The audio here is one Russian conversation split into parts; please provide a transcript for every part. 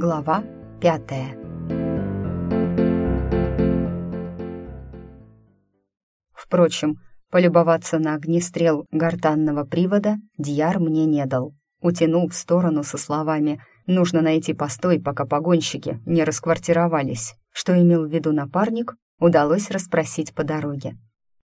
Глава пятая Впрочем, полюбоваться на огнестрел гортанного привода Дьяр мне не дал. Утянул в сторону со словами «Нужно найти постой, пока погонщики не расквартировались». Что имел в виду напарник, удалось расспросить по дороге.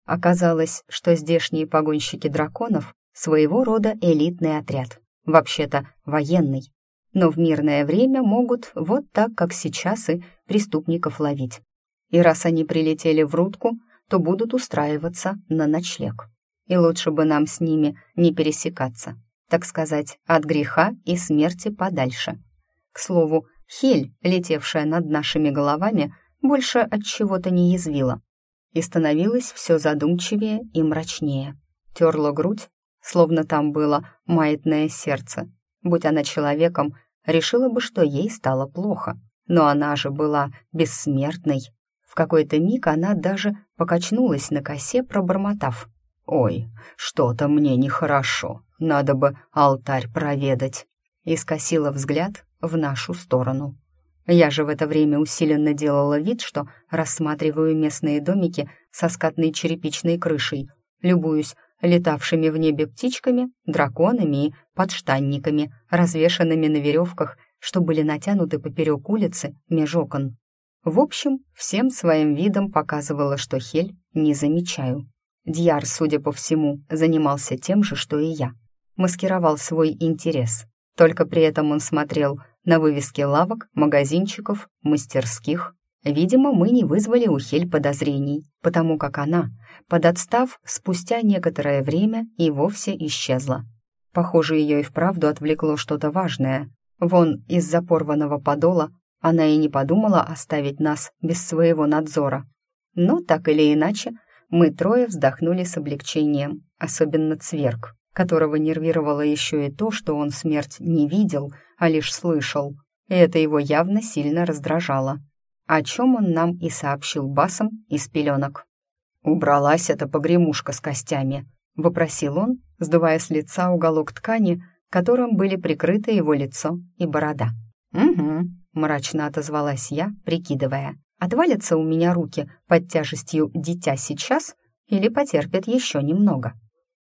Оказалось, что здешние погонщики драконов — своего рода элитный отряд, вообще-то военный, но в мирное время могут вот так, как сейчас, и преступников ловить. И раз они прилетели в Рудку, то будут устраиваться на ночлег. И лучше бы нам с ними не пересекаться, так сказать, от греха и смерти подальше. К слову, Хель, летевшая над нашими головами, больше от чего-то не язвила и становилась все задумчивее и мрачнее. Терла грудь, словно там было маятное сердце. Будь она человеком, решила бы, что ей стало плохо. Но она же была бессмертной. В какой-то миг она даже покачнулась на косе, пробормотав. «Ой, что-то мне нехорошо, надо бы алтарь проведать», и скосила взгляд в нашу сторону. Я же в это время усиленно делала вид, что рассматриваю местные домики со скатной черепичной крышей, любуюсь летавшими в небе птичками, драконами и подштанниками, развешанными на веревках, что были натянуты поперек улицы меж окон. В общем, всем своим видом показывала, что Хель не замечаю. Дьяр, судя по всему, занимался тем же, что и я. Маскировал свой интерес. Только при этом он смотрел на вывески лавок, магазинчиков, мастерских. Видимо, мы не вызвали у Хель подозрений, потому как она, подотстав, спустя некоторое время и вовсе исчезла. Похоже, ее и вправду отвлекло что-то важное. Вон, из-за порванного подола она и не подумала оставить нас без своего надзора. Но, так или иначе, мы трое вздохнули с облегчением, особенно Цверк, которого нервировало еще и то, что он смерть не видел, а лишь слышал. И это его явно сильно раздражало. О чем он нам и сообщил басом из пеленок. «Убралась эта погремушка с костями», — вопросил он, сдувая с лица уголок ткани, которым были прикрыты его лицо и борода. «Угу», — мрачно отозвалась я, прикидывая, отвалятся у меня руки под тяжестью дитя сейчас или потерпят еще немного.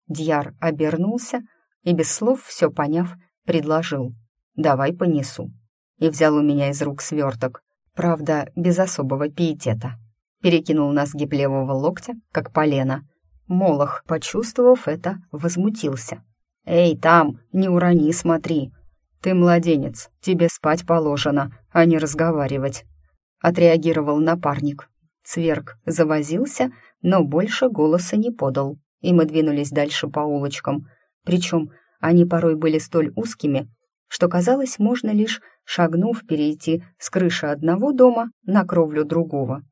Дьяр обернулся и, без слов все поняв, предложил «давай понесу» и взял у меня из рук сверток, правда, без особого пиетета. Перекинул нас гиблевого локтя, как полено. Молох, почувствовав это, возмутился. «Эй, там, не урони, смотри! Ты младенец, тебе спать положено, а не разговаривать!» Отреагировал напарник. Цверк завозился, но больше голоса не подал, и мы двинулись дальше по улочкам. Причем они порой были столь узкими, что казалось, можно лишь шагнув перейти с крыши одного дома на кровлю другого.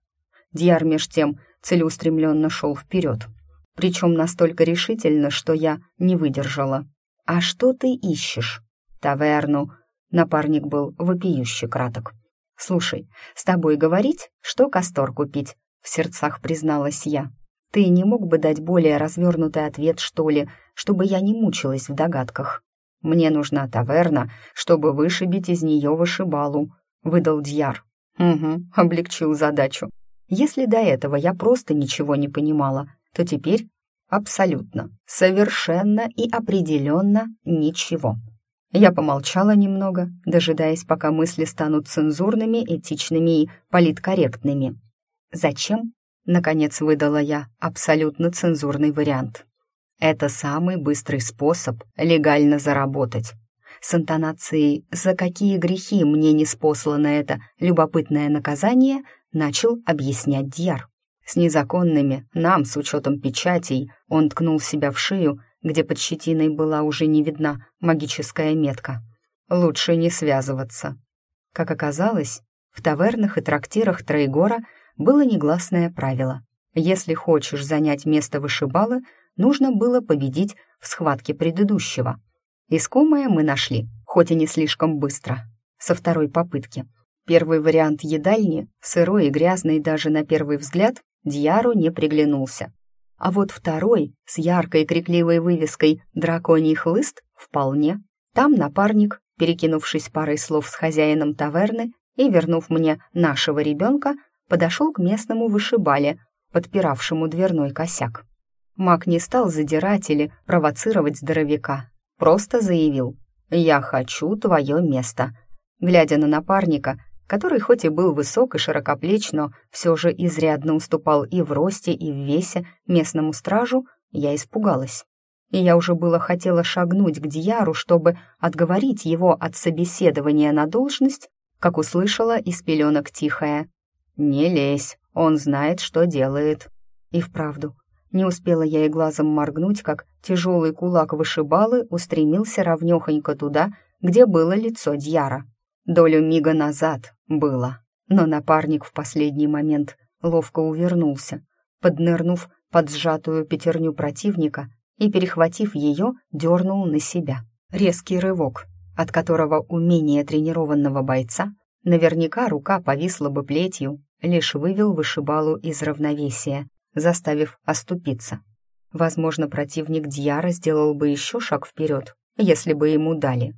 Дьяр меж тем целеустремленно шел вперед, причем настолько решительно, что я не выдержала. «А что ты ищешь?» «Таверну». Напарник был вопиюще краток. «Слушай, с тобой говорить, что кастор купить?» В сердцах призналась я. «Ты не мог бы дать более развернутый ответ, что ли, чтобы я не мучилась в догадках?» «Мне нужна таверна, чтобы вышибить из нее вышибалу», — выдал Дьяр. «Угу», — облегчил задачу. «Если до этого я просто ничего не понимала, то теперь абсолютно, совершенно и определенно ничего». Я помолчала немного, дожидаясь, пока мысли станут цензурными, этичными и политкорректными. «Зачем?» — наконец выдала я абсолютно цензурный вариант. Это самый быстрый способ легально заработать. С интонацией «За какие грехи мне не спослано это любопытное наказание» начал объяснять Дьяр. С незаконными, нам, с учетом печатей, он ткнул себя в шею, где под щетиной была уже не видна магическая метка. Лучше не связываться. Как оказалось, в тавернах и трактирах Троегора было негласное правило. Если хочешь занять место вышибалы, нужно было победить в схватке предыдущего. Искомое мы нашли, хоть и не слишком быстро, со второй попытки. Первый вариант едальни, сырой и грязный даже на первый взгляд, Дьяру не приглянулся. А вот второй, с яркой крикливой вывеской «Драконий хлыст» вполне. Там напарник перекинувшись парой слов с хозяином таверны и вернув мне нашего ребенка, подошел к местному вышибале, подпиравшему дверной косяк. Маг не стал задирать или провоцировать здоровяка, просто заявил «Я хочу твое место». Глядя на напарника, который хоть и был высок и широкоплеч, но все же изрядно уступал и в росте, и в весе местному стражу, я испугалась. И я уже было хотела шагнуть к Дьяру, чтобы отговорить его от собеседования на должность, как услышала из пеленок тихая. «Не лезь, он знает, что делает». И вправду, не успела я и глазом моргнуть, как тяжелый кулак вышибалы устремился ровнёхонько туда, где было лицо Дьяра. Долю мига назад было, но напарник в последний момент ловко увернулся, поднырнув под сжатую пятерню противника и, перехватив ее, дернул на себя. Резкий рывок, от которого умение тренированного бойца наверняка рука повисла бы плетью, лишь вывел вышибалу из равновесия, заставив оступиться. Возможно, противник Дьяра сделал бы еще шаг вперед, если бы ему дали.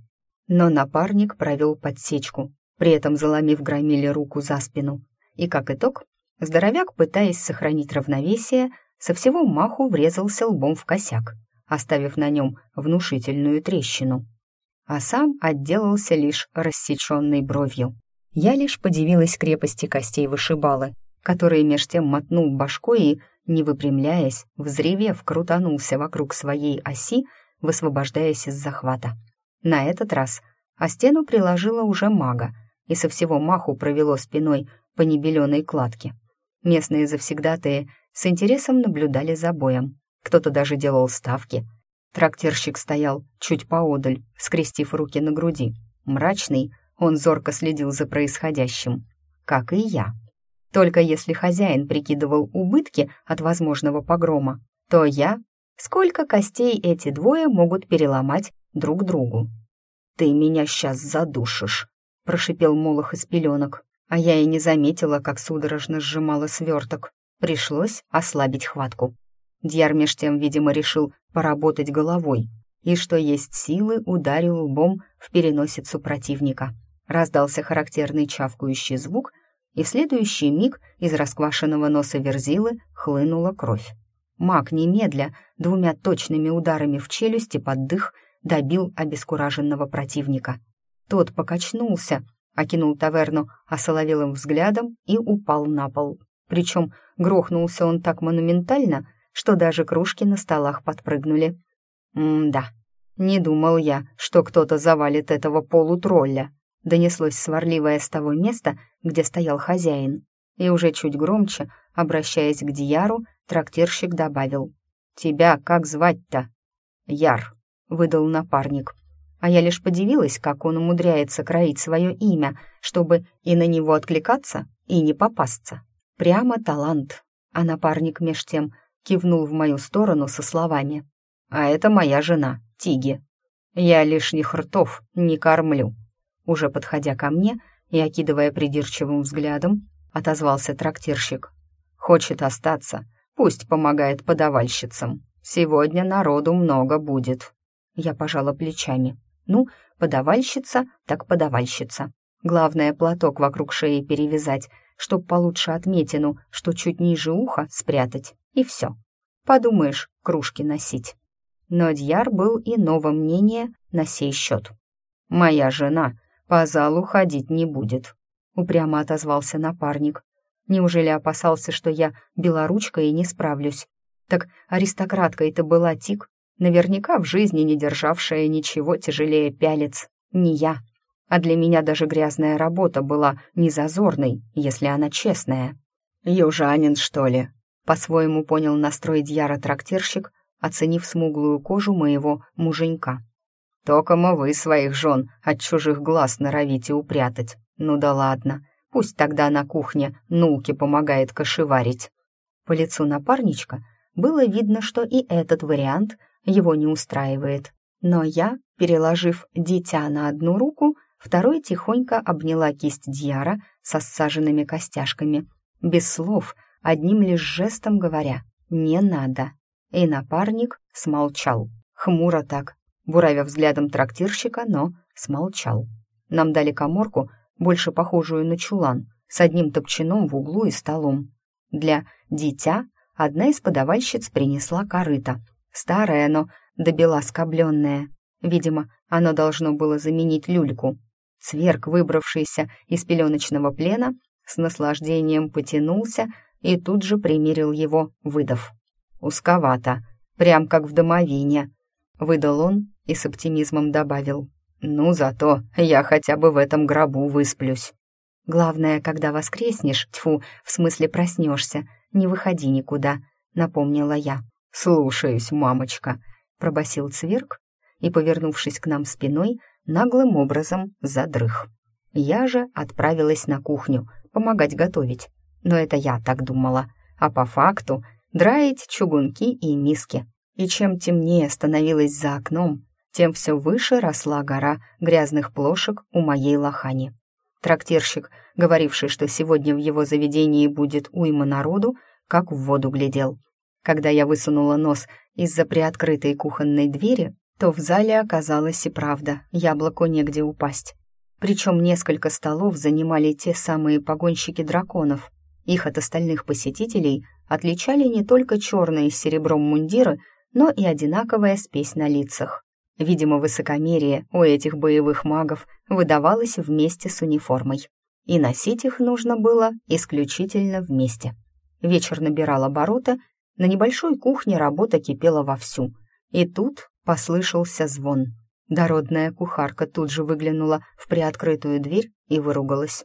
Но напарник провел подсечку, при этом заломив громиле руку за спину. И как итог, здоровяк, пытаясь сохранить равновесие, со всего маху врезался лбом в косяк, оставив на нем внушительную трещину. А сам отделался лишь рассеченной бровью. Я лишь подивилась крепости костей вышибалы, который меж тем мотнул башкой и, не выпрямляясь, взревев, крутанулся вокруг своей оси, высвобождаясь из захвата. На этот раз о стену приложила уже мага и со всего маху провело спиной по небеленой кладке. Местные завсегдатые с интересом наблюдали за боем. Кто-то даже делал ставки. Трактирщик стоял чуть поодаль, скрестив руки на груди. Мрачный, он зорко следил за происходящим. Как и я. Только если хозяин прикидывал убытки от возможного погрома, то я... Сколько костей эти двое могут переломать друг другу. «Ты меня сейчас задушишь», — прошипел Молох из пеленок, а я и не заметила, как судорожно сжимала сверток. Пришлось ослабить хватку. Дьяр меж тем, видимо, решил поработать головой и, что есть силы, ударил лбом в переносицу противника. Раздался характерный чавкающий звук, и в следующий миг из расквашенного носа верзилы хлынула кровь. Маг немедля двумя точными ударами в челюсти под дых добил обескураженного противника. Тот покачнулся, окинул таверну осоловелым взглядом и упал на пол. Причем грохнулся он так монументально, что даже кружки на столах подпрыгнули. «М-да, не думал я, что кто-то завалит этого полутролля», донеслось сварливое с того места, где стоял хозяин. И уже чуть громче, обращаясь к Дияру, трактирщик добавил. «Тебя как звать-то?» «Яр», — выдал напарник. А я лишь подивилась, как он умудряется кроить свое имя, чтобы и на него откликаться, и не попасться. Прямо талант. А напарник меж тем кивнул в мою сторону со словами. «А это моя жена, Тиги. Я лишних ртов не кормлю». Уже подходя ко мне и окидывая придирчивым взглядом, отозвался трактирщик. «Хочет остаться, пусть помогает подавальщицам. Сегодня народу много будет». Я пожала плечами. Ну, подавальщица, так подавальщица. Главное, платок вокруг шеи перевязать, чтоб получше отметину, что чуть ниже уха спрятать, и все. Подумаешь, кружки носить. Но Дьяр был иного мнения на сей счет. «Моя жена по залу ходить не будет», — упрямо отозвался напарник. Неужели опасался, что я белоручка и не справлюсь? Так аристократкой-то была Тик, Наверняка в жизни не державшая ничего тяжелее пялец. Не я. А для меня даже грязная работа была не зазорной, если она честная. «Южанин, что ли?» По-своему понял настрой Дьяра трактирщик, оценив смуглую кожу моего муженька. «Токомо вы своих жен от чужих глаз норовите упрятать. Ну да ладно, пусть тогда на кухне Нулке помогает кошеварить». По лицу напарничка было видно, что и этот вариант его не устраивает. Но я, переложив дитя на одну руку, второй тихонько обняла кисть Дьяра со ссаженными костяшками, без слов, одним лишь жестом говоря «не надо». И напарник смолчал, хмуро так, буравя взглядом трактирщика, но смолчал. Нам дали коморку, больше похожую на чулан, с одним топчаном в углу и столом. Для дитя одна из подавальщиц принесла корыто. Старое, но добела скобленное. Видимо, оно должно было заменить люльку. Цверк, выбравшийся из пеленочного плена, с наслаждением потянулся и тут же примерил его, выдав. «Узковато, прям как в домовине», — выдал он и с оптимизмом добавил. «Ну, зато я хотя бы в этом гробу высплюсь». «Главное, когда воскреснешь, тьфу, в смысле проснешься, не выходи никуда», — напомнила я. «Слушаюсь, мамочка», — пробасил Цверк и, повернувшись к нам спиной, наглым образом задрых. Я же отправилась на кухню помогать готовить. Но это я так думала. А по факту драить чугунки и миски. И чем темнее становилось за окном, тем все выше росла гора грязных плошек у моей лохани. Трактирщик, говоривший, что сегодня в его заведении будет уйма народу, как в воду глядел. Когда я высунула нос из-за приоткрытой кухонной двери, то в зале оказалось и правда, яблоку негде упасть. Причем несколько столов занимали те самые погонщики драконов. Их от остальных посетителей отличали не только черные с серебром мундиры, но и одинаковая спесь на лицах. Видимо, высокомерие у этих боевых магов выдавалось вместе с униформой. И носить их нужно было исключительно вместе. Вечер набирал обороты, на небольшой кухне работа кипела вовсю. И тут послышался звон. Дородная кухарка тут же выглянула в приоткрытую дверь и выругалась.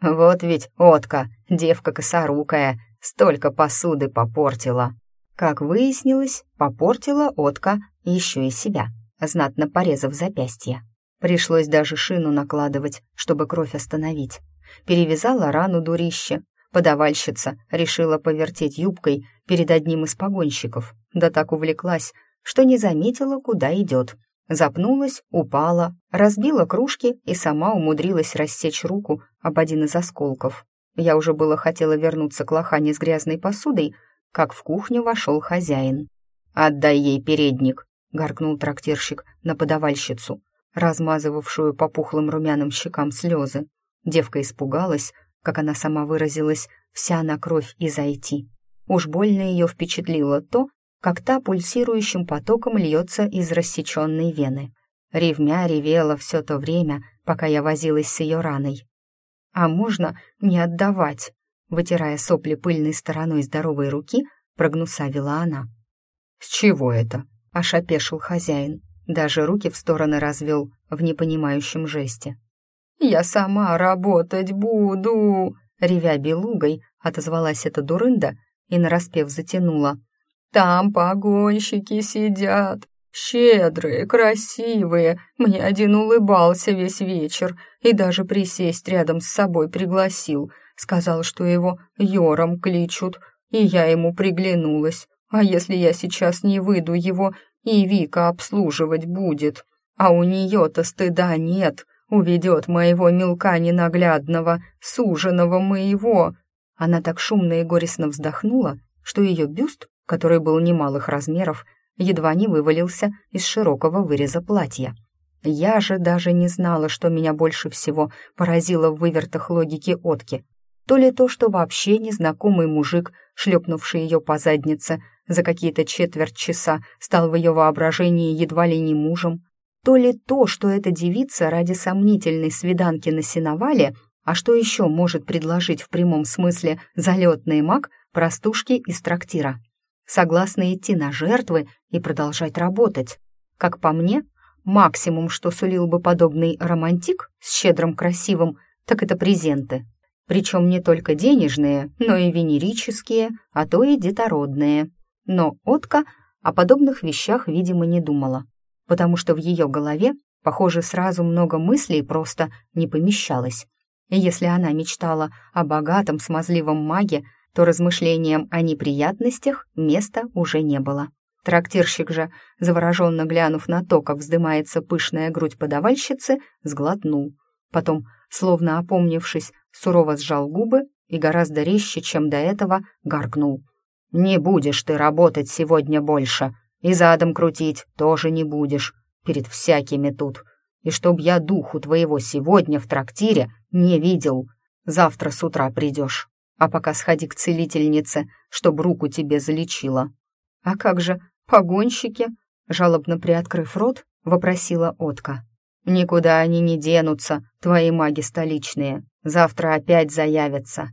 «Вот ведь Отка, девка косорукая, столько посуды попортила!» Как выяснилось, попортила Отка еще и себя знатно порезав запястье. Пришлось даже шину накладывать, чтобы кровь остановить. Перевязала рану дурище. Подавальщица решила повертеть юбкой перед одним из погонщиков, да так увлеклась, что не заметила, куда идет. Запнулась, упала, разбила кружки и сама умудрилась рассечь руку об один из осколков. Я уже было хотела вернуться к лохане с грязной посудой, как в кухню вошел хозяин. «Отдай ей передник», — гаркнул трактирщик на подавальщицу, размазывавшую по пухлым румяным щекам слезы. Девка испугалась, как она сама выразилась, вся на кровь и зайти. Уж больно ее впечатлило то, как та пульсирующим потоком льется из рассеченной вены. Ревмя ревела все то время, пока я возилась с ее раной. «А можно не отдавать?» Вытирая сопли пыльной стороной здоровой руки, прогнусавила она. «С чего это?» Аж опешил хозяин, даже руки в стороны развел в непонимающем жесте. «Я сама работать буду!» Ревя белугой, отозвалась эта дурында и нараспев затянула. «Там погонщики сидят, щедрые, красивые. Мне один улыбался весь вечер и даже присесть рядом с собой пригласил. Сказал, что его Йором кличут, и я ему приглянулась. А если я сейчас не выйду его, и Вика обслуживать будет, а у нее-то стыда нет, уведет моего мелка ненаглядного, суженого моего. Она так шумно и горестно вздохнула, что ее бюст, который был немалых размеров, едва не вывалился из широкого выреза платья. Я же даже не знала, что меня больше всего поразило в вывертах логики Отки. То ли то, что вообще незнакомый мужик, шлепнувший ее по заднице, за какие-то четверть часа стал в ее воображении едва ли не мужем, то ли то, что эта девица ради сомнительной свиданки на сеновале, а что еще может предложить в прямом смысле залетный маг простушки из трактира. Согласна идти на жертвы и продолжать работать. Как по мне, максимум, что сулил бы подобный романтик с щедрым красивым, так это презенты. Причем не только денежные, но и венерические, а то и детородные. Но Отка о подобных вещах, видимо, не думала, потому что в ее голове, похоже, сразу много мыслей просто не помещалось. И если она мечтала о богатом смазливом маге, то размышлениям о неприятностях места уже не было. Трактирщик же, завороженно глянув на то, как вздымается пышная грудь подавальщицы, сглотнул. Потом, словно опомнившись, сурово сжал губы и гораздо резче, чем до этого, гаркнул. «Не будешь ты работать сегодня больше, и задом крутить тоже не будешь. перед всякими тут. И чтоб я духу твоего сегодня в трактире не видел. Завтра с утра придешь. А пока сходи к целительнице, чтоб руку тебе залечила». «А как же погонщики?» Жалобно приоткрыв рот, вопросила Отка. «Никуда они не денутся, твои маги столичные. Завтра опять заявятся».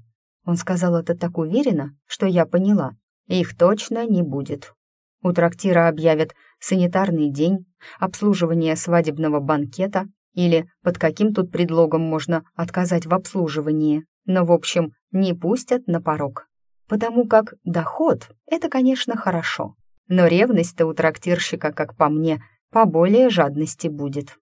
Он сказал это так уверенно, что я поняла. Их точно не будет. У трактира объявят санитарный день, обслуживание свадебного банкета или под каким тут предлогом можно отказать в обслуживании. Но, в общем, не пустят на порог. Потому как доход — это, конечно, хорошо. Но ревность-то у трактирщика, как по мне, поболее жадности будет.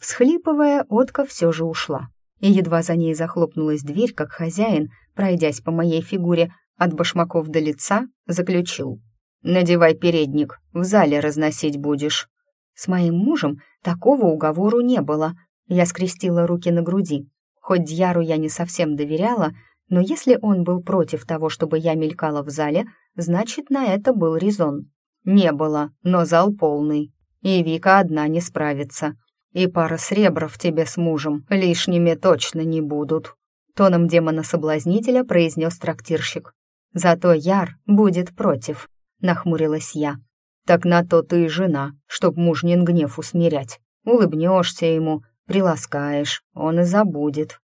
Всхлипывая, Отка все же ушла. И едва за ней захлопнулась дверь, как хозяин, пройдясь по моей фигуре от башмаков до лица, заключил. «Надевай передник, в зале разносить будешь». С моим мужем такого уговору не было. Я скрестила руки на груди. Хоть Дьяру я не совсем доверяла, но если он был против того, чтобы я мелькала в зале, значит, на это был резон. Не было, но зал полный. И Вика одна не справится. И пара сребров тебе с мужем лишними точно не будут. Тоном демона-соблазнителя произнес трактирщик. Зато Яр будет против, нахмурилась я. Так на то ты и жена, чтоб мужнин гнев усмирять. Улыбнешься ему, приласкаешь, он и забудет.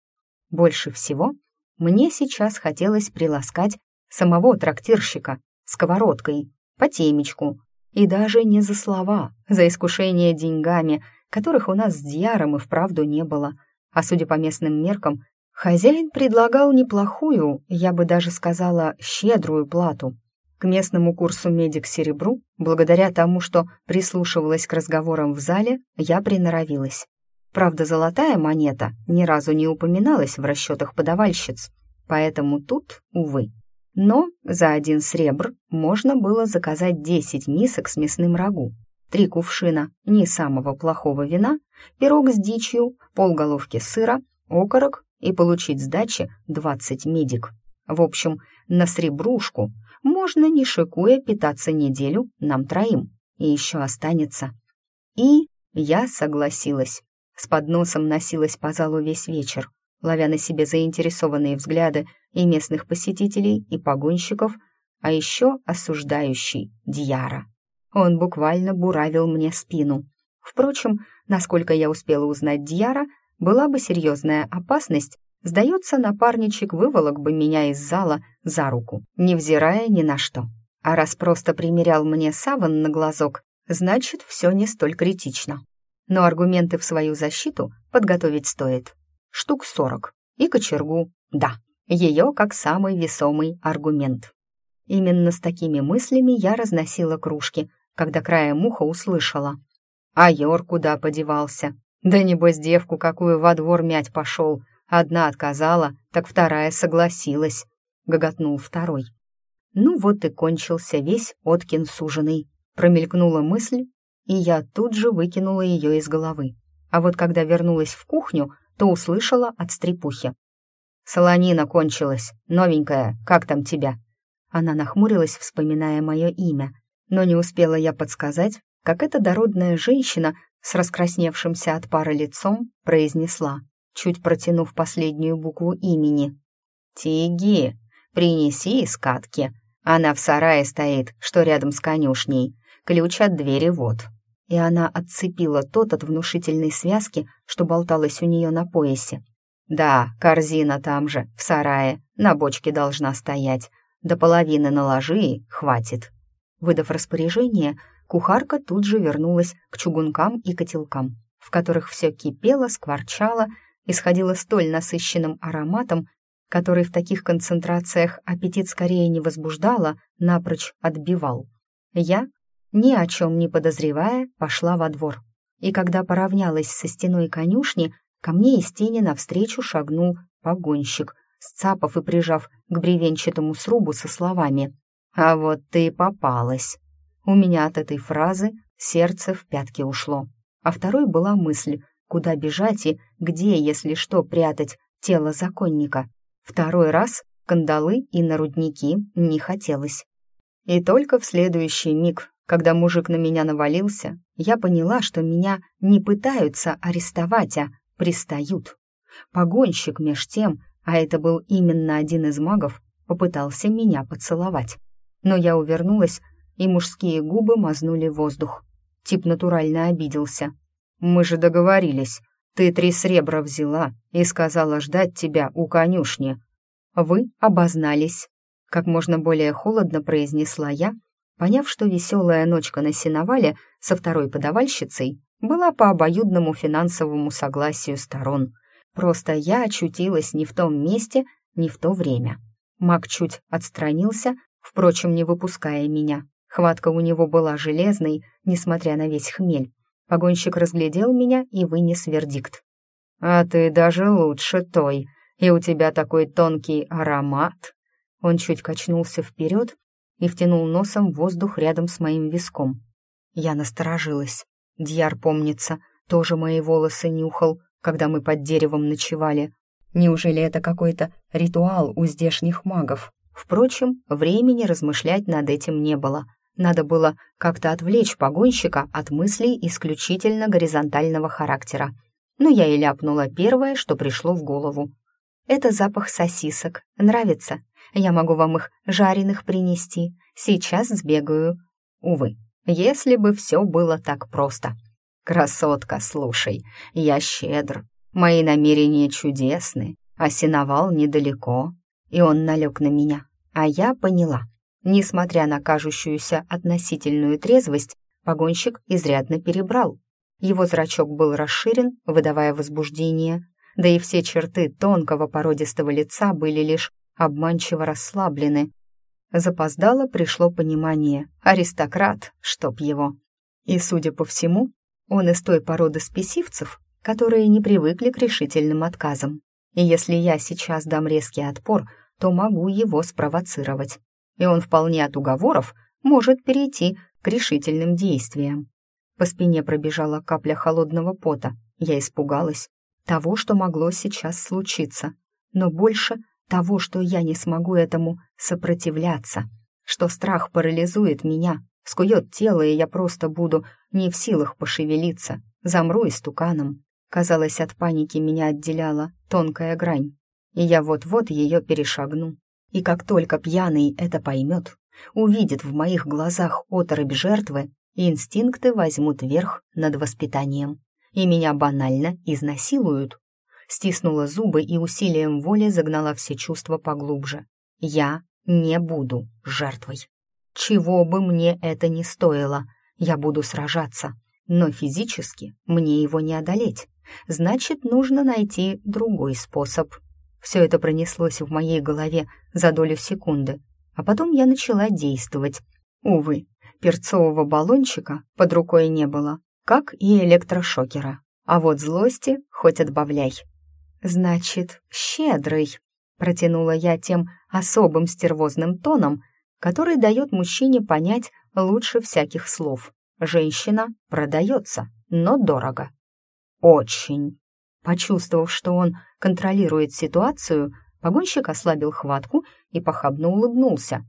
Больше всего мне сейчас хотелось приласкать самого трактирщика сковородкой, по темечку, и даже не за слова, за искушение деньгами, которых у нас с Дьяром и вправду не было. А судя по местным меркам, хозяин предлагал неплохую, я бы даже сказала, щедрую плату. К местному курсу медик-серебру, благодаря тому, что прислушивалась к разговорам в зале, я приноровилась. Правда, золотая монета ни разу не упоминалась в расчетах подавальщиц, поэтому тут, увы. Но за один сребр можно было заказать 10 мисок с мясным рагу, три кувшина не самого плохого вина, пирог с дичью, полголовки сыра, окорок и получить сдачи 20 медик. В общем, на сребрушку можно, не шикуя, питаться неделю нам троим, и еще останется. И я согласилась. С подносом носилась по залу весь вечер, ловя на себе заинтересованные взгляды и местных посетителей, и погонщиков, а еще осуждающий Дьяра. Он буквально буравил мне спину. Впрочем, насколько я успела узнать Дьяра, была бы серьезная опасность, сдается, напарничек выволок бы меня из зала за руку, невзирая ни на что. А раз просто примерял мне саван на глазок, значит, все не столь критично. Но аргументы в свою защиту подготовить стоит. Штук сорок. И кочергу, да, ее как самый весомый аргумент. Именно с такими мыслями я разносила кружки, когда краем уха услышала. А Йор куда подевался? Да небось девку какую во двор мять пошел. Одна отказала, так вторая согласилась. Гоготнул второй. Ну вот и кончился весь Откин суженый. Промелькнула мысль, и я тут же выкинула ее из головы. А вот когда вернулась в кухню, то услышала от стрепухи. «Солонина кончилась. Новенькая, как там тебя?» Она нахмурилась, вспоминая мое имя, но не успела я подсказать, как эта дородная женщина с раскрасневшимся от пара лицом произнесла, чуть протянув последнюю букву имени. «Тиги, принеси из катки. Она в сарае стоит, что рядом с конюшней. Ключ от двери вот». И она отцепила тот от внушительной связки, что болталась у нее на поясе, «Да, корзина там же, в сарае, на бочке должна стоять. До половины наложи и хватит». Выдав распоряжение, кухарка тут же вернулась к чугункам и котелкам, в которых все кипело, скворчало, исходило столь насыщенным ароматом, который в таких концентрациях аппетит скорее не возбуждало, напрочь отбивал. Я, ни о чем не подозревая, пошла во двор. И когда поравнялась со стеной конюшни, Ко мне из тени навстречу шагнул погонщик, сцапав и прижав к бревенчатому срубу со словами «А вот ты и попалась». У меня от этой фразы сердце в пятки ушло. А второй была мысль, куда бежать и где, если что, прятать тело законника. Второй раз кандалы и нарудники не хотелось. И только в следующий миг, когда мужик на меня навалился, я поняла, что меня не пытаются арестовать, а пристают. Погонщик меж тем, а это был именно один из магов, попытался меня поцеловать. Но я увернулась, и мужские губы мазнули воздух. Тип натурально обиделся. «Мы же договорились. Ты три сребра взяла и сказала ждать тебя у конюшни. Вы обознались», — как можно более холодно произнесла я, поняв, что веселая ночка на сеновале со второй подавальщицей была по обоюдному финансовому согласию сторон. Просто я очутилась не в том месте, не в то время. Маг чуть отстранился, впрочем, не выпуская меня. Хватка у него была железной, несмотря на весь хмель. Погонщик разглядел меня и вынес вердикт. «А ты даже лучше той, и у тебя такой тонкий аромат!» Он чуть качнулся вперед и втянул носом воздух рядом с моим виском. Я насторожилась. Дьяр, помнится, тоже мои волосы нюхал, когда мы под деревом ночевали. Неужели это какой-то ритуал у здешних магов? Впрочем, времени размышлять над этим не было. Надо было как-то отвлечь погонщика от мыслей исключительно горизонтального характера. Но я и ляпнула первое, что пришло в голову. «Это запах сосисок. Нравится? Я могу вам их жареных принести. Сейчас сбегаю». Увы, если бы все было так просто. «Красотка, слушай, я щедр. Мои намерения чудесны, сеновал недалеко». И он налег на меня. А я поняла. Несмотря на кажущуюся относительную трезвость, погонщик изрядно перебрал. Его зрачок был расширен, выдавая возбуждение, да и все черты тонкого породистого лица были лишь обманчиво расслаблены. Запоздало пришло понимание. Аристократ, чтоб его. И, судя по всему, он из той породы спесивцев, которые не привыкли к решительным отказам. И если я сейчас дам резкий отпор, то могу его спровоцировать. И он вполне от уговоров может перейти к решительным действиям. По спине пробежала капля холодного пота. Я испугалась того, что могло сейчас случиться. Но больше того, что я не смогу этому сопротивляться, что страх парализует меня, скует тело, и я просто буду не в силах пошевелиться, замру истуканом. Казалось, от паники меня отделяла тонкая грань, и я вот-вот ее перешагну. И как только пьяный это поймет, увидит в моих глазах оторопь жертвы, инстинкты возьмут верх над воспитанием, и меня банально изнасилуют стиснула зубы и усилием воли загнала все чувства поглубже. «Я не буду жертвой. Чего бы мне это ни стоило, я буду сражаться, но физически мне его не одолеть. Значит, нужно найти другой способ». Все это пронеслось в моей голове за долю секунды, а потом я начала действовать. Увы, перцового баллончика под рукой не было, как и электрошокера. А вот злости хоть отбавляй. «Значит, щедрый», — протянула я тем особым стервозным тоном, который дает мужчине понять лучше всяких слов. Женщина продается, но дорого. Очень. Почувствовав, что он контролирует ситуацию, погонщик ослабил хватку и похабно улыбнулся.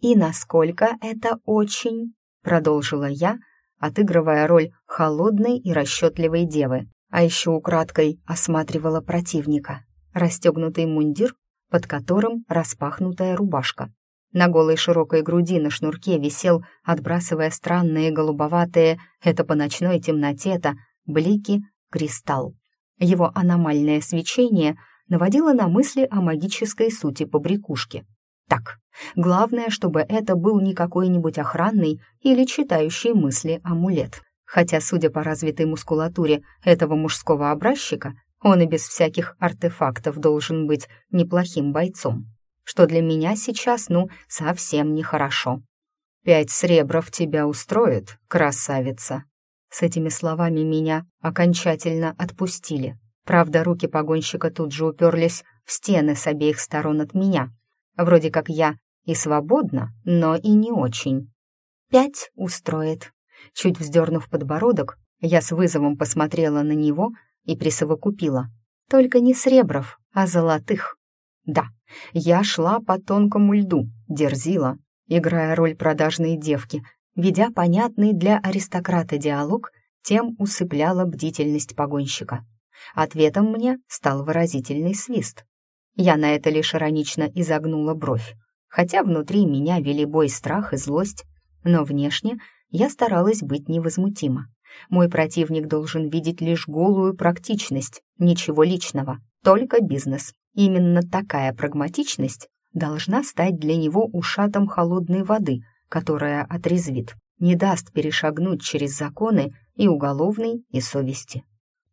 «И насколько это очень?» — продолжила я, отыгрывая роль холодной и расчетливой девы а еще украдкой осматривала противника. Расстегнутый мундир, под которым распахнутая рубашка. На голой широкой груди на шнурке висел, отбрасывая странные голубоватые, это по ночной темноте-то, блики, кристалл. Его аномальное свечение наводило на мысли о магической сути побрякушки. Так, главное, чтобы это был не какой-нибудь охранный или читающий мысли амулет хотя, судя по развитой мускулатуре этого мужского образчика, он и без всяких артефактов должен быть неплохим бойцом, что для меня сейчас, ну, совсем нехорошо. «Пять сребров тебя устроит, красавица!» С этими словами меня окончательно отпустили. Правда, руки погонщика тут же уперлись в стены с обеих сторон от меня. Вроде как я и свободна, но и не очень. «Пять устроит», Чуть вздернув подбородок, я с вызовом посмотрела на него и присовокупила. Только не сребров, а золотых. Да, я шла по тонкому льду, дерзила, играя роль продажной девки, Ведя понятный для аристократа диалог, тем усыпляла бдительность погонщика. Ответом мне стал выразительный свист. Я на это лишь иронично изогнула бровь, хотя внутри меня вели бой страх и злость, но внешне я старалась быть невозмутима. Мой противник должен видеть лишь голую практичность, ничего личного, только бизнес. Именно такая прагматичность должна стать для него ушатом холодной воды, которая отрезвит, не даст перешагнуть через законы и уголовной, и совести.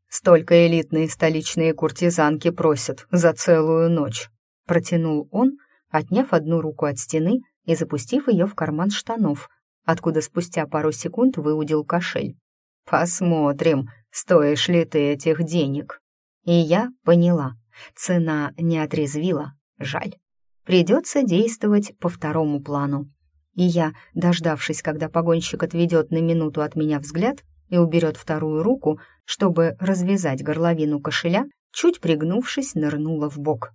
«Столько элитные столичные куртизанки просят за целую ночь», протянул он, отняв одну руку от стены и запустив ее в карман штанов, откуда спустя пару секунд выудил кошель. «Посмотрим, стоишь ли ты этих денег». И я поняла, цена не отрезвила, жаль. Придется действовать по второму плану и я, дождавшись, когда погонщик отведет на минуту от меня взгляд и уберет вторую руку, чтобы развязать горловину кошеля, чуть пригнувшись, нырнула в бок.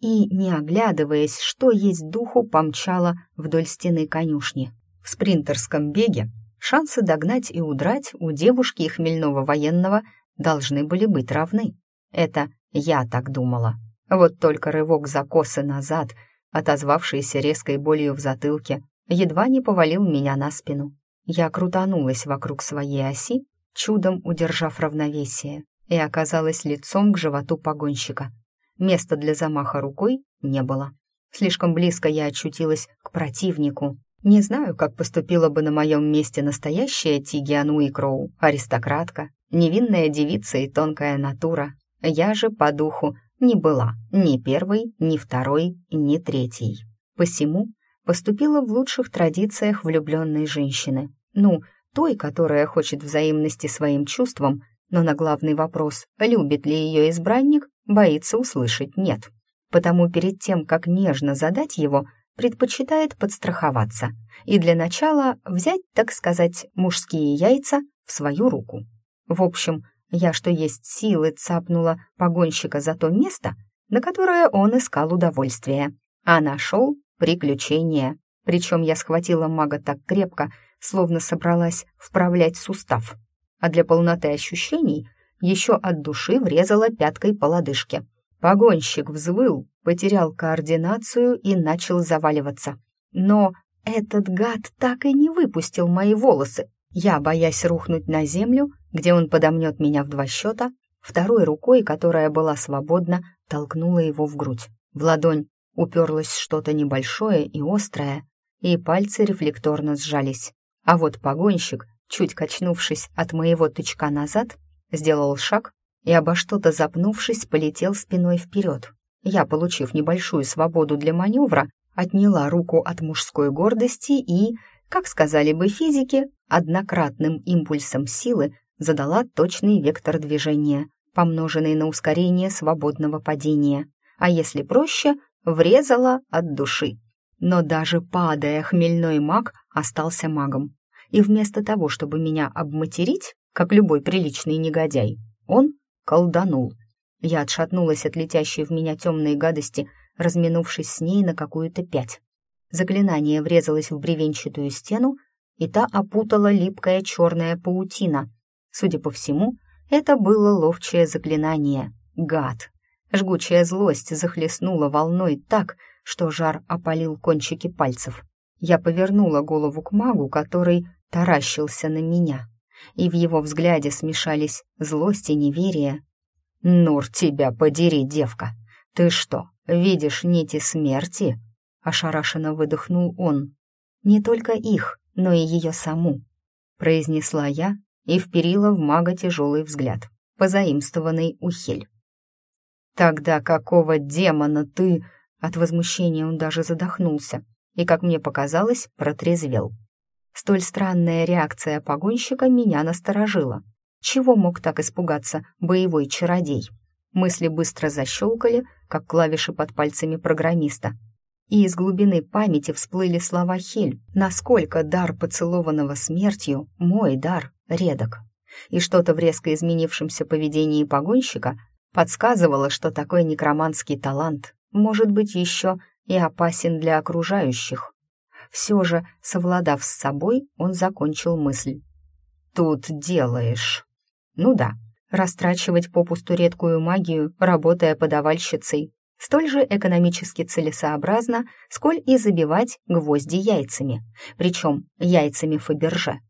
И, не оглядываясь, что есть духу, помчала вдоль стены конюшни. В спринтерском беге шансы догнать и удрать у девушки и хмельного военного должны были быть равны. Это я так думала. Вот только рывок за косы назад, отозвавшийся резкой болью в затылке, едва не повалил меня на спину. Я крутанулась вокруг своей оси, чудом удержав равновесие, и оказалась лицом к животу погонщика. Места для замаха рукой не было. Слишком близко я очутилась к противнику. Не знаю, как поступила бы на моем месте настоящая Тигиану и Кроу, аристократка, невинная девица и тонкая натура. Я же по духу не была ни первой, ни второй, ни третьей. Посему поступила в лучших традициях влюбленной женщины. Ну, той, которая хочет взаимности своим чувствам, но на главный вопрос, любит ли ее избранник, боится услышать «нет». Потому перед тем, как нежно задать его, предпочитает подстраховаться и для начала взять, так сказать, мужские яйца в свою руку. В общем, я, что есть силы, цапнула погонщика за то место, на которое он искал удовольствие, а нашел приключение. Причем я схватила мага так крепко, словно собралась вправлять сустав. А для полноты ощущений еще от души врезала пяткой по лодыжке. Погонщик взвыл, потерял координацию и начал заваливаться. Но этот гад так и не выпустил мои волосы. Я, боясь рухнуть на землю, где он подомнет меня в два счета, второй рукой, которая была свободна, толкнула его в грудь. В ладонь уперлось что-то небольшое и острое, и пальцы рефлекторно сжались. А вот погонщик, чуть качнувшись от моего тычка назад, сделал шаг и, обо что-то запнувшись, полетел спиной вперед. Я, получив небольшую свободу для маневра, отняла руку от мужской гордости и, как сказали бы физики, однократным импульсом силы задала точный вектор движения, помноженный на ускорение свободного падения. А если проще, врезала от души. Но даже падая, хмельной маг остался магом. И вместо того, чтобы меня обматерить, как любой приличный негодяй, он колданул. Я отшатнулась от летящей в меня темной гадости, разминувшись с ней на какую-то пять. Заклинание врезалось в бревенчатую стену, и та опутала липкая черная паутина. Судя по всему, это было ловчее заклинание. Гад! Жгучая злость захлестнула волной так, что жар опалил кончики пальцев. Я повернула голову к магу, который таращился на меня, и в его взгляде смешались злость и неверие. «Нур, тебя подери, девка! Ты что, видишь нити смерти?» Ошарашенно выдохнул он. «Не только их, но и ее саму», — произнесла я и вперила в мага тяжелый взгляд, позаимствованный у Хель. «Тогда какого демона ты...» От возмущения он даже задохнулся и, как мне показалось, протрезвел. Столь странная реакция погонщика меня насторожила. Чего мог так испугаться боевой чародей? Мысли быстро защелкали, как клавиши под пальцами программиста. И из глубины памяти всплыли слова Хель, насколько дар поцелованного смертью, мой дар, редок. И что-то в резко изменившемся поведении погонщика подсказывало, что такой некроманский талант может быть еще и опасен для окружающих. все же, совладав с собой, он закончил мысль. «Тут делаешь». Ну да, растрачивать попусту редкую магию, работая подавальщицей, столь же экономически целесообразно, сколь и забивать гвозди яйцами, причем яйцами Фаберже.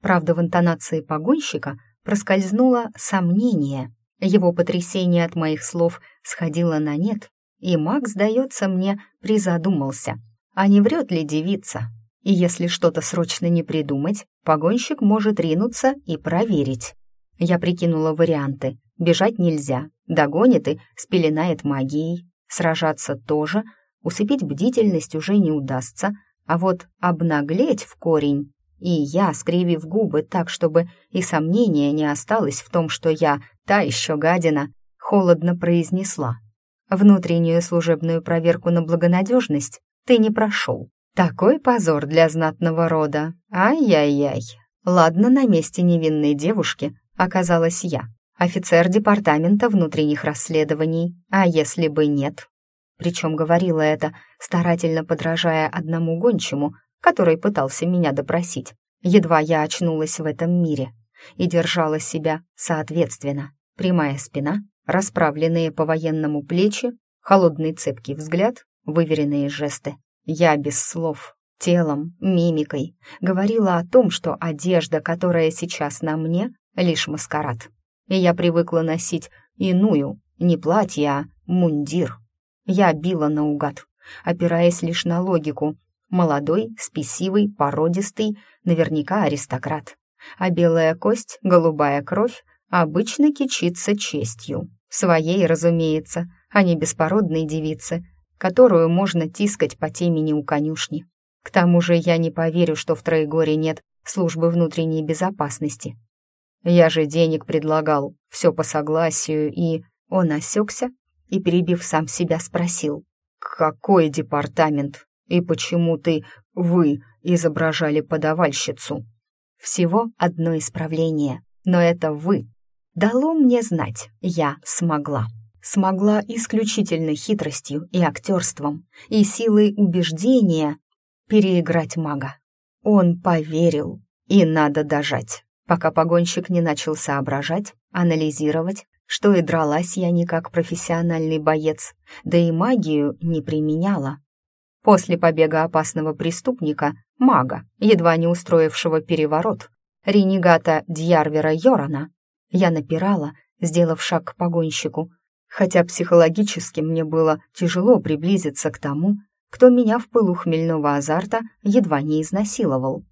Правда, в интонации погонщика проскользнуло сомнение. Его потрясение от моих слов сходило на нет, и Макс, сдается мне, призадумался. А не врет ли девица? И если что-то срочно не придумать, погонщик может ринуться и проверить. Я прикинула варианты. Бежать нельзя, догонит и спеленает магией. Сражаться тоже, усыпить бдительность уже не удастся, а вот обнаглеть в корень. И я, скривив губы так, чтобы и сомнения не осталось в том, что я, та еще гадина, холодно произнесла. Внутреннюю служебную проверку на благонадежность ты не прошел. Такой позор для знатного рода. Ай-яй-яй. Ладно, на месте невинной девушки оказалась я, офицер департамента внутренних расследований. А если бы нет? Причем говорила это, старательно подражая одному гончему, который пытался меня допросить. Едва я очнулась в этом мире и держала себя соответственно. Прямая спина, расправленные по-военному плечи, холодный цепкий взгляд, выверенные жесты. Я без слов, телом, мимикой говорила о том, что одежда, которая сейчас на мне, лишь маскарад. И я привыкла носить иную, не платье, а мундир. Я била наугад, опираясь лишь на логику. Молодой, спесивый, породистый, наверняка аристократ. А белая кость, голубая кровь обычно кичится честью. Своей, разумеется, а не беспородной девицы, которую можно тискать по темени у конюшни. К тому же я не поверю, что в Троегоре нет службы внутренней безопасности. Я же денег предлагал, все по согласию, и... Он осекся и, перебив сам себя, спросил. «Какой департамент? И почему ты, вы, изображали подавальщицу?» Всего одно исправление, но это «вы» дало мне знать, я смогла смогла исключительно хитростью и актерством и силой убеждения переиграть мага. Он поверил, и надо дожать, пока погонщик не начал соображать, анализировать, что и дралась я не как профессиональный боец, да и магию не применяла. После побега опасного преступника, мага, едва не устроившего переворот, ренегата Дьярвера Йорана, я напирала, сделав шаг к погонщику, хотя психологически мне было тяжело приблизиться к тому, кто меня в пылу хмельного азарта едва не изнасиловал.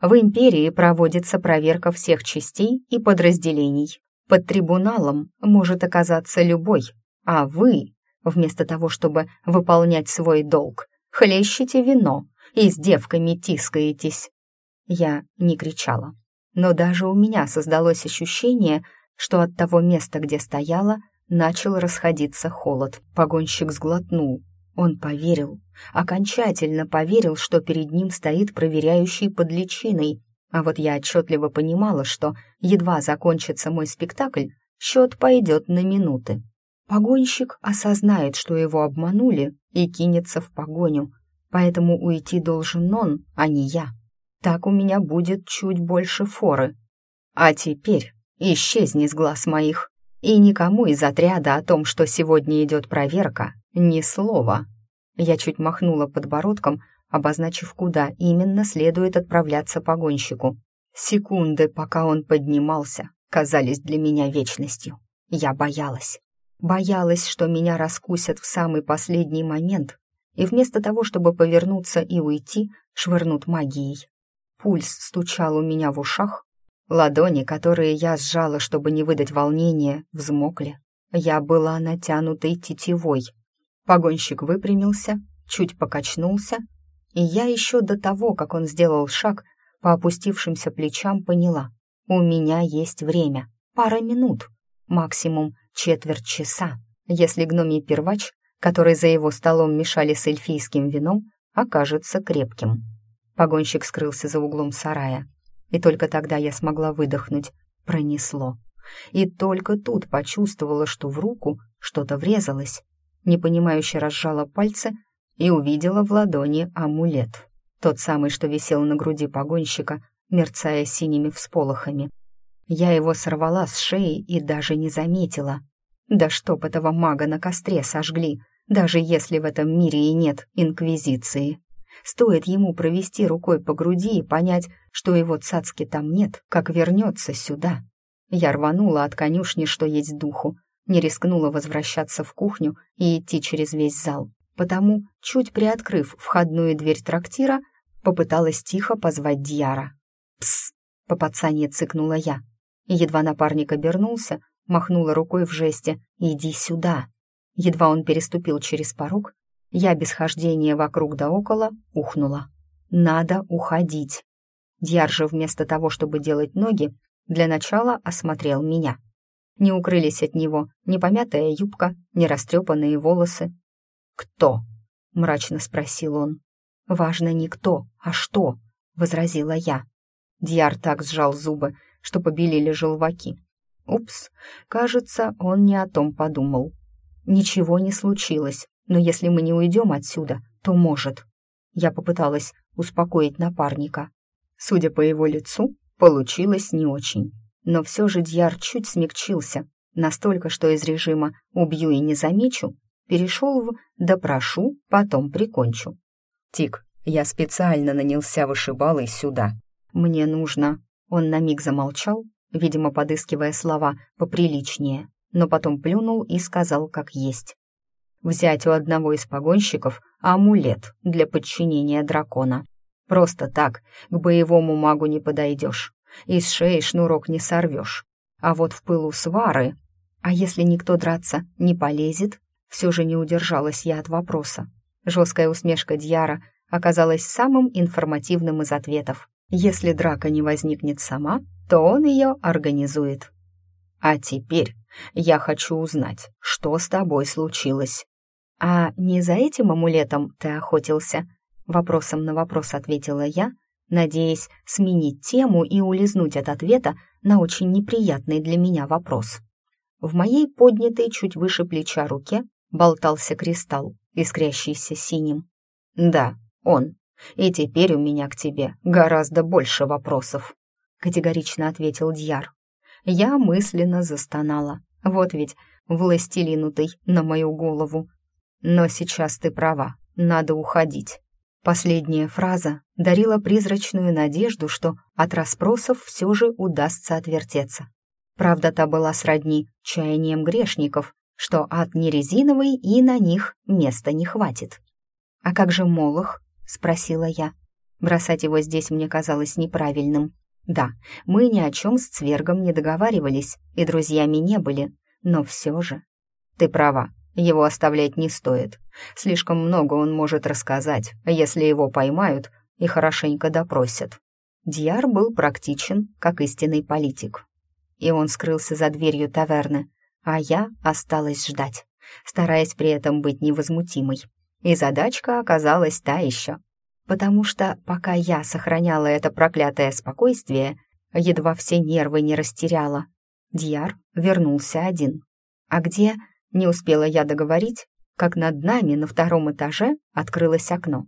В империи проводится проверка всех частей и подразделений. Под трибуналом может оказаться любой, а вы, вместо того, чтобы выполнять свой долг, хлещете вино и с девками тискаетесь. Я не кричала, но даже у меня создалось ощущение, что от того места, где стояла, начал расходиться холод. Погонщик сглотнул. Он поверил, окончательно поверил, что перед ним стоит проверяющий под личиной. А вот я отчетливо понимала, что едва закончится мой спектакль, счет пойдет на минуты. Погонщик осознает, что его обманули, и кинется в погоню. Поэтому уйти должен он, а не я. Так у меня будет чуть больше форы. А теперь исчезни с глаз моих. И никому из отряда о том, что сегодня идет проверка, ни слова. Я чуть махнула подбородком, обозначив, куда именно следует отправляться погонщику. Секунды, пока он поднимался, казались для меня вечностью. Я боялась. Боялась, что меня раскусят в самый последний момент, и вместо того, чтобы повернуться и уйти, швырнут магией. Пульс стучал у меня в ушах, Ладони, которые я сжала, чтобы не выдать волнения, взмокли. Я была натянутой тетивой. Погонщик выпрямился, чуть покачнулся, и я еще до того, как он сделал шаг, по опустившимся плечам поняла. У меня есть время. Пара минут. Максимум четверть часа. Если гномий первач, который за его столом мешали с эльфийским вином, окажется крепким. Погонщик скрылся за углом сарая. И только тогда я смогла выдохнуть. Пронесло. И только тут почувствовала, что в руку что-то врезалось. Непонимающе разжала пальцы и увидела в ладони амулет. тот самый, что висел на груди погонщика, мерцая синими всполохами. Я его сорвала с шеи и даже не заметила. Да чтоб этого мага на костре сожгли, даже если в этом мире и нет инквизиции. Стоит ему провести рукой по груди и понять, что его цацки там нет, как вернется сюда. Я рванула от конюшни, что есть духу, не рискнула возвращаться в кухню и идти через весь зал, потому, чуть приоткрыв входную дверь трактира, попыталась тихо позвать Дьяра. «Пс!» — по пацане цыкнула я. Едва напарник обернулся, махнула рукой в жесте «Иди сюда!». Едва он переступил через порог, я без хождения вокруг да около ухнула. «Надо уходить!» Дьяр же вместо того, чтобы делать ноги, для начала осмотрел меня. Не укрылись от него ни помятая юбка, ни растрепанные волосы. «Кто?» — мрачно спросил он. «Важно не кто, а что», — возразила я. Дьяр так сжал зубы, что побелели желваки. Упс, кажется, он не о том подумал. Ничего не случилось, но если мы не уйдем отсюда, то может. Я попыталась успокоить напарника. Судя по его лицу, получилось не очень. Но все же Дьяр чуть смягчился, настолько, что из режима «убью и не замечу» перешел в «допрошу, потом прикончу». «Тик, я специально нанялся вышибалой сюда. Мне нужно...» Он на миг замолчал, видимо, подыскивая слова поприличнее, но потом плюнул и сказал, как есть. «Взять у одного из погонщиков амулет для подчинения дракона. Просто так к боевому магу не подойдешь, из шеи шнурок не сорвешь. А вот в пылу свары... А если никто драться не полезет? Все же не удержалась я от вопроса. Жесткая усмешка Дьяра оказалась самым информативным из ответов. Если драка не возникнет сама, то он ее организует. А теперь я хочу узнать, что с тобой случилось. А не за этим амулетом ты охотился? Вопросом на вопрос ответила я, надеясь сменить тему и улизнуть от ответа на очень неприятный для меня вопрос. В моей поднятой чуть выше плеча руке болтался кристалл, искрящийся синим. «Да, он. И теперь у меня к тебе гораздо больше вопросов», — категорично ответил Дьяр. Я мысленно застонала. Вот ведь властелинутый на мою голову. Но сейчас ты права, надо уходить. Последняя фраза дарила призрачную надежду, что от расспросов все же удастся отвертеться. Правда, та была сродни чаянием грешников, что от нерезиновой и на них места не хватит. «А как же Молох?» — спросила я. Бросать его здесь мне казалось неправильным. Да, мы ни о чем с Цвергом не договаривались и друзьями не были, но все же... Ты права, его оставлять не стоит. Слишком много он может рассказать, если его поймают и хорошенько допросят. Дьяр был практичен, как истинный политик. И он скрылся за дверью таверны, а я осталась ждать, стараясь при этом быть невозмутимой. И задачка оказалась та еще, потому что пока я сохраняла это проклятое спокойствие, едва все нервы не растеряла, Дьяр вернулся один. А где не успела я договорить, как над нами на втором этаже открылось окно.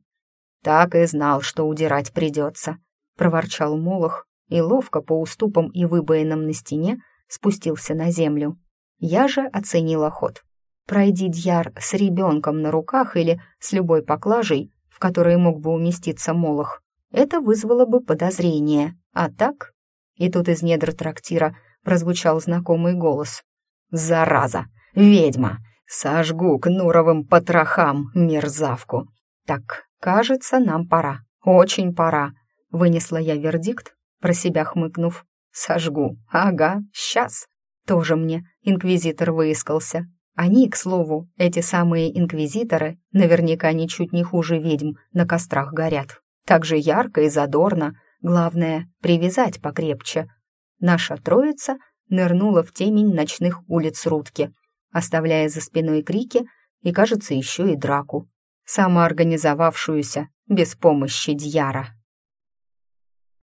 «Так и знал, что удирать придется», — проворчал Молох и ловко по уступам и выбоинам на стене спустился на землю. Я же оценила ход. Пройди Дьяр с ребенком на руках или с любой поклажей, в которой мог бы уместиться Молох, это вызвало бы подозрение. А так... И тут из недр трактира прозвучал знакомый голос. «Зараза! Ведьма! Сожгу к нуровым потрохам мерзавку! Так, кажется, нам пора, очень пора!» Вынесла я вердикт, про себя хмыкнув. «Сожгу, ага, сейчас!» Тоже мне инквизитор выискался. Они, к слову, эти самые инквизиторы, наверняка ничуть не хуже ведьм, на кострах горят. Так же ярко и задорно, главное, привязать покрепче. Наша троица нырнула в темень ночных улиц Рудки, оставляя за спиной крики и, кажется, еще и драку, самоорганизовавшуюся без помощи Дьяра.